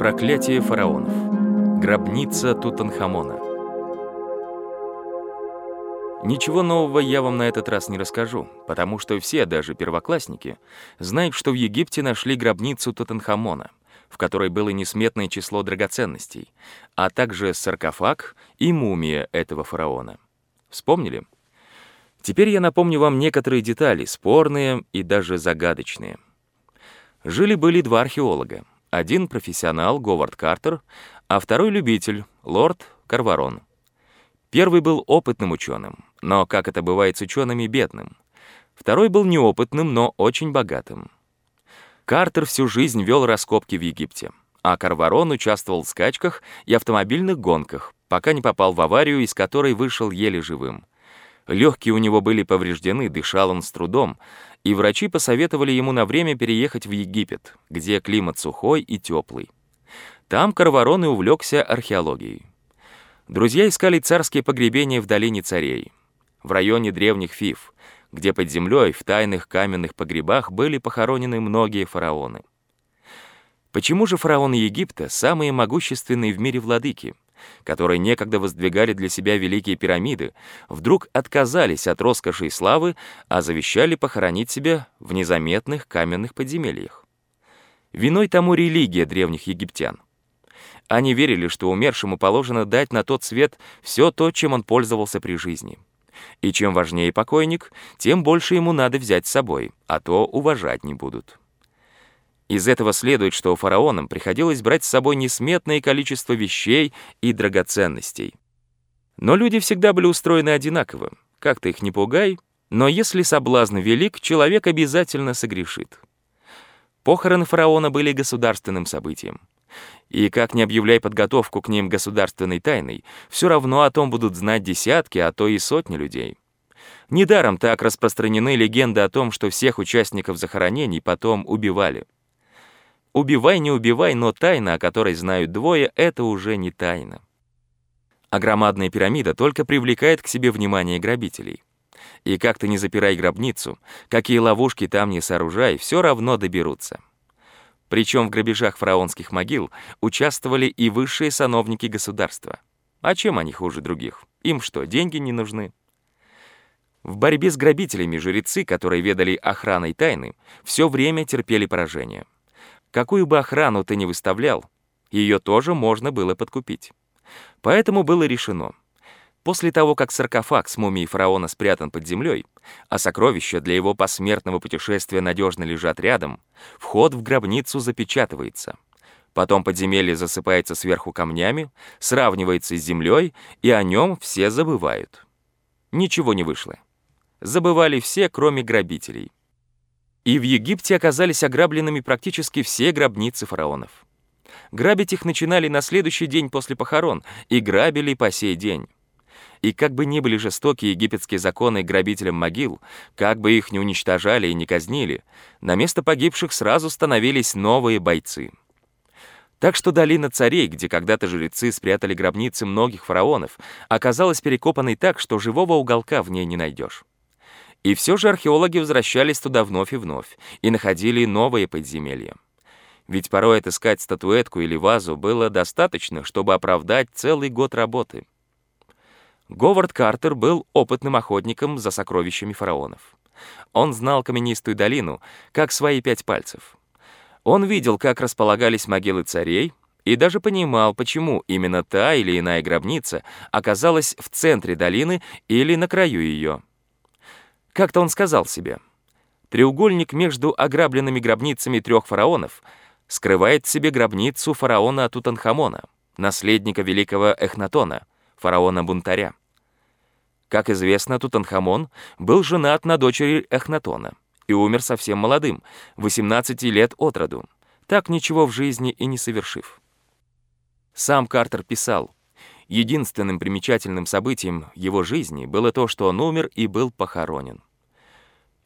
Проклятие фараонов. Гробница Тутанхамона. Ничего нового я вам на этот раз не расскажу, потому что все, даже первоклассники, знают, что в Египте нашли гробницу Тутанхамона, в которой было несметное число драгоценностей, а также саркофаг и мумия этого фараона. Вспомнили? Теперь я напомню вам некоторые детали, спорные и даже загадочные. Жили-были два археолога. Один профессионал, Говард Картер, а второй любитель, лорд Карварон. Первый был опытным ученым, но, как это бывает с учеными, бедным. Второй был неопытным, но очень богатым. Картер всю жизнь вел раскопки в Египте, а Карварон участвовал в скачках и автомобильных гонках, пока не попал в аварию, из которой вышел еле живым. Легкие у него были повреждены, дышал он с трудом, и врачи посоветовали ему на время переехать в Египет, где климат сухой и теплый. Там Карварон и увлекся археологией. Друзья искали царские погребения в долине царей, в районе древних Фив, где под землей в тайных каменных погребах были похоронены многие фараоны. Почему же фараоны Египта самые могущественные в мире владыки, которые некогда воздвигали для себя великие пирамиды, вдруг отказались от роскоши и славы, а завещали похоронить себя в незаметных каменных подземельях. Виной тому религия древних египтян. Они верили, что умершему положено дать на тот свет все то, чем он пользовался при жизни. И чем важнее покойник, тем больше ему надо взять с собой, а то уважать не будут. Из этого следует, что фараонам приходилось брать с собой несметное количество вещей и драгоценностей. Но люди всегда были устроены одинаково. Как ты их не пугай, но если соблазн велик, человек обязательно согрешит. Похороны фараона были государственным событием. И как не объявляй подготовку к ним государственной тайной, все равно о том будут знать десятки, а то и сотни людей. Недаром так распространены легенды о том, что всех участников захоронений потом убивали. Убивай, не убивай, но тайна, о которой знают двое, это уже не тайна. А громадная пирамида только привлекает к себе внимание грабителей. И как ты не запирай гробницу, какие ловушки там не сооружай, все равно доберутся. Причем в грабежах фараонских могил участвовали и высшие сановники государства. А чем они хуже других? Им что, деньги не нужны? В борьбе с грабителями жрецы, которые ведали охраной тайны, все время терпели поражение. Какую бы охрану ты ни выставлял, ее тоже можно было подкупить. Поэтому было решено. После того, как саркофаг с мумией фараона спрятан под землей, а сокровища для его посмертного путешествия надежно лежат рядом, вход в гробницу запечатывается. Потом подземелье засыпается сверху камнями, сравнивается с землей, и о нем все забывают. Ничего не вышло. Забывали все, кроме грабителей. И в Египте оказались ограбленными практически все гробницы фараонов. Грабить их начинали на следующий день после похорон и грабили по сей день. И как бы ни были жестоки египетские законы грабителям могил, как бы их ни уничтожали и не казнили, на место погибших сразу становились новые бойцы. Так что долина царей, где когда-то жрецы спрятали гробницы многих фараонов, оказалась перекопанной так, что живого уголка в ней не найдешь. И все же археологи возвращались туда вновь и вновь и находили новые подземелья. Ведь порой отыскать статуэтку или вазу было достаточно, чтобы оправдать целый год работы. Говард Картер был опытным охотником за сокровищами фараонов. Он знал каменистую долину, как свои пять пальцев. Он видел, как располагались могилы царей, и даже понимал, почему именно та или иная гробница оказалась в центре долины или на краю ее. Как-то он сказал себе, треугольник между ограбленными гробницами трех фараонов скрывает в себе гробницу фараона Тутанхамона, наследника великого Эхнатона, фараона-бунтаря. Как известно, Тутанхамон был женат на дочери Эхнатона и умер совсем молодым, 18 лет от роду, так ничего в жизни и не совершив. Сам Картер писал, Единственным примечательным событием его жизни было то, что он умер и был похоронен.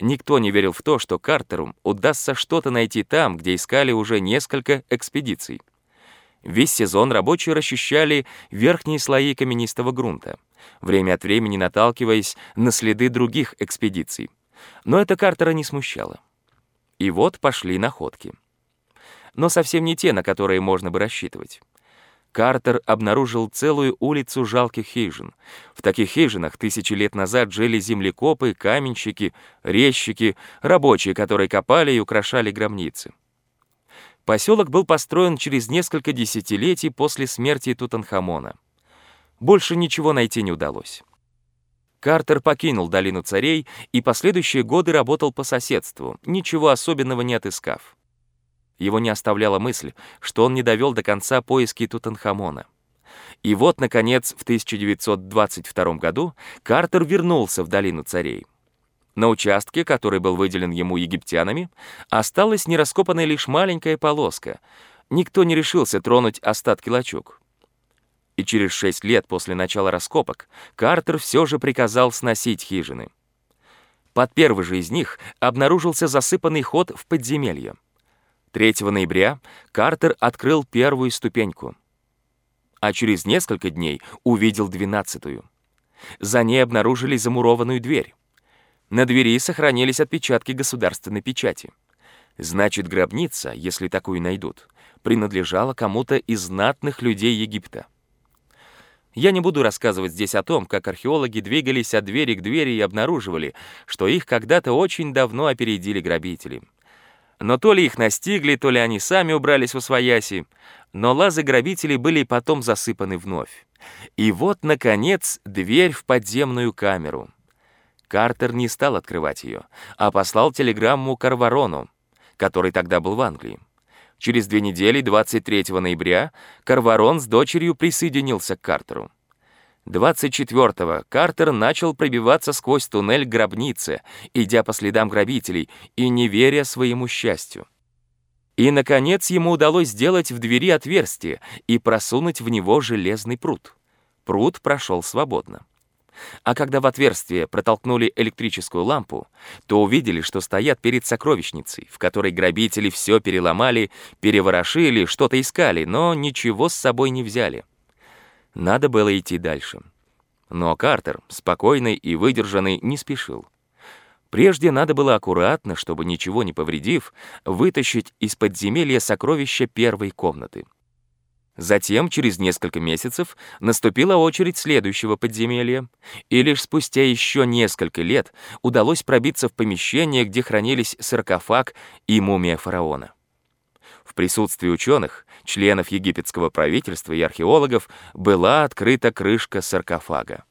Никто не верил в то, что Картеру удастся что-то найти там, где искали уже несколько экспедиций. Весь сезон рабочие расчищали верхние слои каменистого грунта, время от времени наталкиваясь на следы других экспедиций. Но это Картера не смущало. И вот пошли находки. но совсем не те, на которые можно бы рассчитывать. Картер обнаружил целую улицу жалких хижин. В таких хижинах тысячи лет назад жили землекопы, каменщики, резчики, рабочие, которые копали и украшали гробницы. Поселок был построен через несколько десятилетий после смерти Тутанхамона. Больше ничего найти не удалось. Картер покинул долину царей и последующие годы работал по соседству, ничего особенного не отыскав. Его не оставляла мысль, что он не довел до конца поиски Тутанхамона. И вот, наконец, в 1922 году Картер вернулся в Долину Царей. На участке, который был выделен ему египтянами, осталась нераскопанная лишь маленькая полоска. Никто не решился тронуть остатки лачуг. И через шесть лет после начала раскопок Картер все же приказал сносить хижины. Под первый же из них обнаружился засыпанный ход в подземелье. 3 ноября Картер открыл первую ступеньку, а через несколько дней увидел двенадцатую. За ней обнаружили замурованную дверь. На двери сохранились отпечатки государственной печати. Значит, гробница, если такую найдут, принадлежала кому-то из знатных людей Египта. Я не буду рассказывать здесь о том, как археологи двигались от двери к двери и обнаруживали, что их когда-то очень давно опередили грабители. Но то ли их настигли, то ли они сами убрались в освояси, но лазы грабителей были потом засыпаны вновь. И вот, наконец, дверь в подземную камеру. Картер не стал открывать ее, а послал телеграмму Карварону, который тогда был в Англии. Через две недели, 23 ноября, Карварон с дочерью присоединился к Картеру. 24-го Картер начал пробиваться сквозь туннель к гробнице, идя по следам грабителей и не веря своему счастью. И, наконец, ему удалось сделать в двери отверстие и просунуть в него железный пруд. Пруд прошел свободно. А когда в отверстие протолкнули электрическую лампу, то увидели, что стоят перед сокровищницей, в которой грабители все переломали, переворошили, что-то искали, но ничего с собой не взяли. Надо было идти дальше. Но Картер, спокойный и выдержанный, не спешил. Прежде надо было аккуратно, чтобы ничего не повредив, вытащить из подземелья сокровища первой комнаты. Затем, через несколько месяцев, наступила очередь следующего подземелья, и лишь спустя еще несколько лет удалось пробиться в помещение, где хранились саркофаг и мумия фараона. В присутствии ученых, членов египетского правительства и археологов была открыта крышка саркофага.